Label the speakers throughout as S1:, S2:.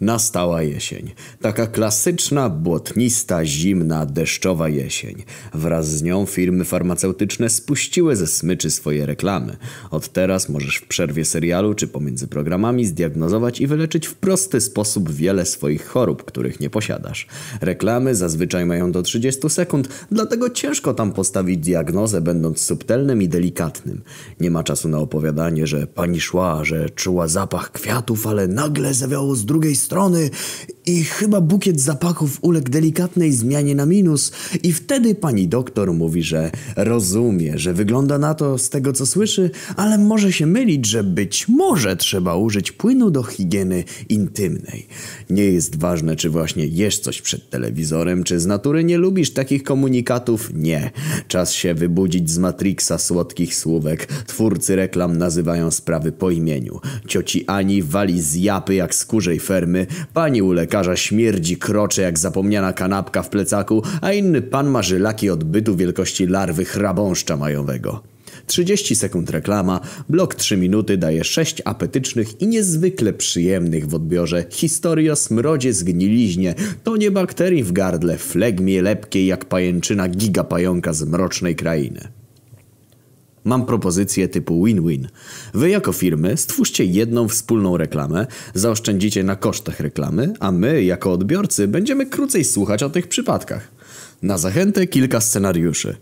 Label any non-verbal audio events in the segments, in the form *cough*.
S1: Nastała jesień. Taka klasyczna, błotnista, zimna, deszczowa jesień. Wraz z nią firmy farmaceutyczne spuściły ze smyczy swoje reklamy. Od teraz możesz w przerwie serialu czy pomiędzy programami zdiagnozować i wyleczyć w prosty sposób wiele swoich chorób, których nie posiadasz. Reklamy zazwyczaj mają do 30 sekund, dlatego ciężko tam postawić diagnozę, będąc subtelnym i delikatnym. Nie ma czasu na opowiadanie, że pani szła, że czuła zapach kwiatów, ale nagle zawiało z drugiej strony strony i chyba bukiet zapachów uległ delikatnej zmianie na minus i wtedy pani doktor mówi, że rozumie, że wygląda na to z tego co słyszy, ale może się mylić, że być może trzeba użyć płynu do higieny intymnej. Nie jest ważne, czy właśnie jesz coś przed telewizorem, czy z natury nie lubisz takich komunikatów. Nie. Czas się wybudzić z Matrixa słodkich słówek. Twórcy reklam nazywają sprawy po imieniu. Cioci Ani wali z japy jak z kurzej fermy, pani u lekarza śmierdzi krocze jak zapomniana kanapka w plecaku, a inny pan ma żylaki odbytu wielkości larwy chrabąszcza majowego. 30 sekund reklama, blok 3 minuty daje 6 apetycznych i niezwykle przyjemnych w odbiorze historii o smrodzie zgniliźnie, tonie bakterii w gardle, flegmie lepkiej jak pajęczyna gigapająka z mrocznej krainy. Mam propozycję typu win-win. Wy jako firmy stwórzcie jedną wspólną reklamę, zaoszczędzicie na kosztach reklamy, a my jako odbiorcy będziemy krócej słuchać o tych przypadkach. Na zachętę kilka scenariuszy.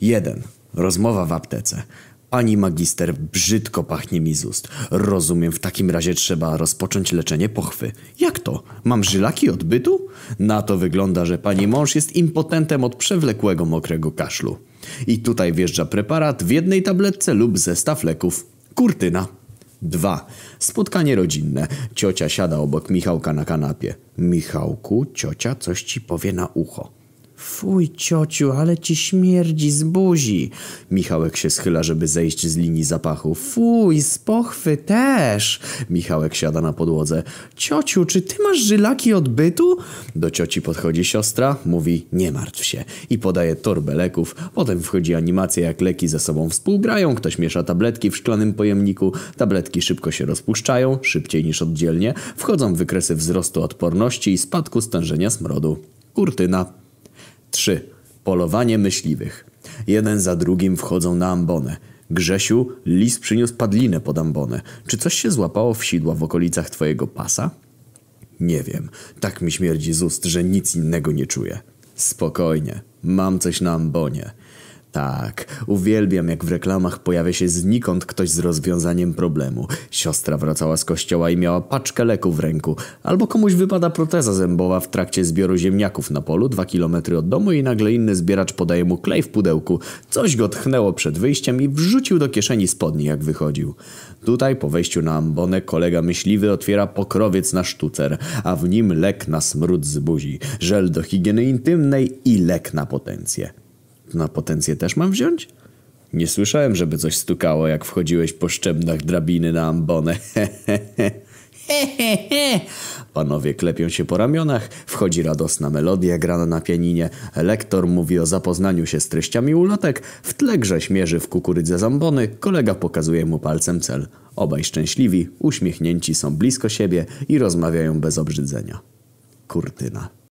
S1: 1. Rozmowa w aptece. Pani magister, brzydko pachnie mi z ust. Rozumiem, w takim razie trzeba rozpocząć leczenie pochwy. Jak to? Mam żylaki odbytu? Na to wygląda, że pani mąż jest impotentem od przewlekłego mokrego kaszlu. I tutaj wjeżdża preparat w jednej tabletce lub zestaw leków. Kurtyna. 2. Spotkanie rodzinne. Ciocia siada obok Michałka na kanapie. Michałku, ciocia coś ci powie na ucho. Fuj, ciociu, ale ci śmierdzi z buzi. Michałek się schyla, żeby zejść z linii zapachu. Fuj, z pochwy też. Michałek siada na podłodze. Ciociu, czy ty masz żylaki odbytu? Do cioci podchodzi siostra, mówi nie martw się i podaje torbę leków. Potem wchodzi animacja, jak leki ze sobą współgrają. Ktoś miesza tabletki w szklanym pojemniku. Tabletki szybko się rozpuszczają, szybciej niż oddzielnie. Wchodzą wykresy wzrostu odporności i spadku stężenia smrodu. Kurtyna. 3. Polowanie myśliwych. Jeden za drugim wchodzą na ambonę. Grzesiu, lis przyniósł padlinę pod ambonę. Czy coś się złapało w sidła w okolicach twojego pasa? Nie wiem. Tak mi śmierdzi z ust, że nic innego nie czuję. Spokojnie. Mam coś na ambonie. Tak, uwielbiam jak w reklamach pojawia się znikąd ktoś z rozwiązaniem problemu. Siostra wracała z kościoła i miała paczkę leków w ręku. Albo komuś wypada proteza zębowa w trakcie zbioru ziemniaków na polu, dwa kilometry od domu i nagle inny zbieracz podaje mu klej w pudełku. Coś go tchnęło przed wyjściem i wrzucił do kieszeni spodni jak wychodził. Tutaj po wejściu na ambonę kolega myśliwy otwiera pokrowiec na sztucer, a w nim lek na smród z buzi, żel do higieny intymnej i lek na potencję. Na potencję też mam wziąć? Nie słyszałem, żeby coś stukało, jak wchodziłeś po szczebnach drabiny na ambonę. *laughs* Panowie klepią się po ramionach, wchodzi radosna melodia grana na pianinie, lektor mówi o zapoznaniu się z treściami ulotek, w tle grze śmierzy w kukurydze zambony, kolega pokazuje mu palcem cel. Obaj szczęśliwi, uśmiechnięci są blisko siebie i rozmawiają bez obrzydzenia. Kurtyna.